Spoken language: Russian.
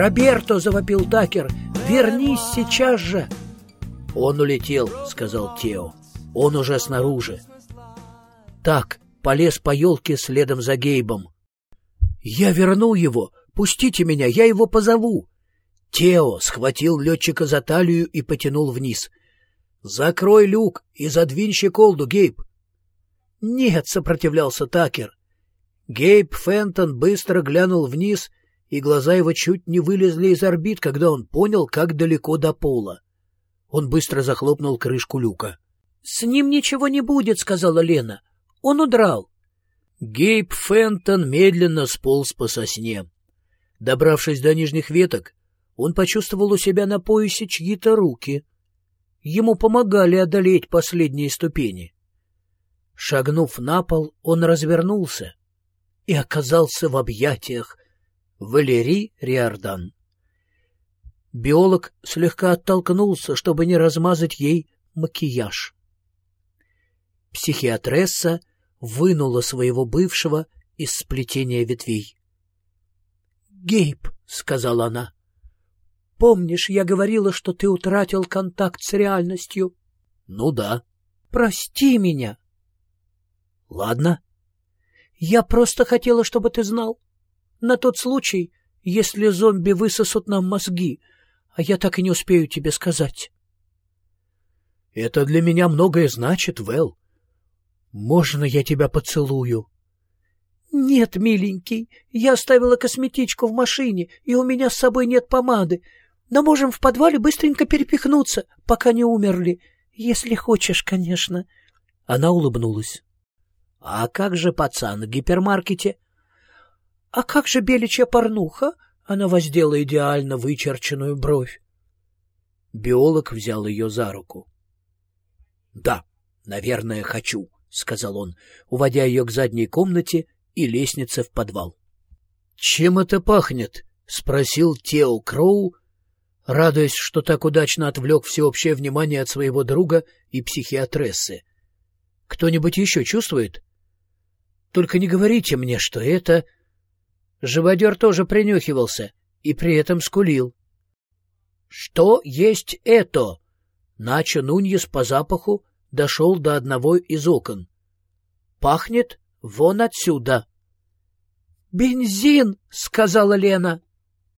«Роберто!» — завопил Такер. «Вернись сейчас же!» «Он улетел», — сказал Тео. «Он уже снаружи». Так, полез по елке следом за Гейбом. «Я верну его! Пустите меня, я его позову!» Тео схватил летчика за талию и потянул вниз. «Закрой люк и задвинь щеколду, Гейб!» «Нет!» — сопротивлялся Такер. Гейб Фентон быстро глянул вниз и глаза его чуть не вылезли из орбит, когда он понял, как далеко до пола. Он быстро захлопнул крышку люка. — С ним ничего не будет, — сказала Лена. — Он удрал. Гейб Фентон медленно сполз по сосне. Добравшись до нижних веток, он почувствовал у себя на поясе чьи-то руки. Ему помогали одолеть последние ступени. Шагнув на пол, он развернулся и оказался в объятиях Валерий Риордан. Биолог слегка оттолкнулся, чтобы не размазать ей макияж. Психиатресса вынула своего бывшего из сплетения ветвей. — Гейб, — сказала она, — помнишь, я говорила, что ты утратил контакт с реальностью? — Ну да. — Прости меня. — Ладно. — Я просто хотела, чтобы ты знал. На тот случай, если зомби высосут нам мозги, а я так и не успею тебе сказать. — Это для меня многое значит, Вэл. Можно я тебя поцелую? — Нет, миленький, я оставила косметичку в машине, и у меня с собой нет помады. Но можем в подвале быстренько перепихнуться, пока не умерли. Если хочешь, конечно. Она улыбнулась. — А как же пацан в гипермаркете? — «А как же беличья порнуха?» Она воздела идеально вычерченную бровь. Биолог взял ее за руку. «Да, наверное, хочу», — сказал он, уводя ее к задней комнате и лестнице в подвал. «Чем это пахнет?» — спросил Тео Кроу, радуясь, что так удачно отвлек всеобщее внимание от своего друга и психиатрессы. «Кто-нибудь еще чувствует?» «Только не говорите мне, что это...» Живодер тоже принюхивался и при этом скулил. — Что есть это? Начо Нуньес по запаху дошел до одного из окон. — Пахнет вон отсюда. — Бензин! — сказала Лена.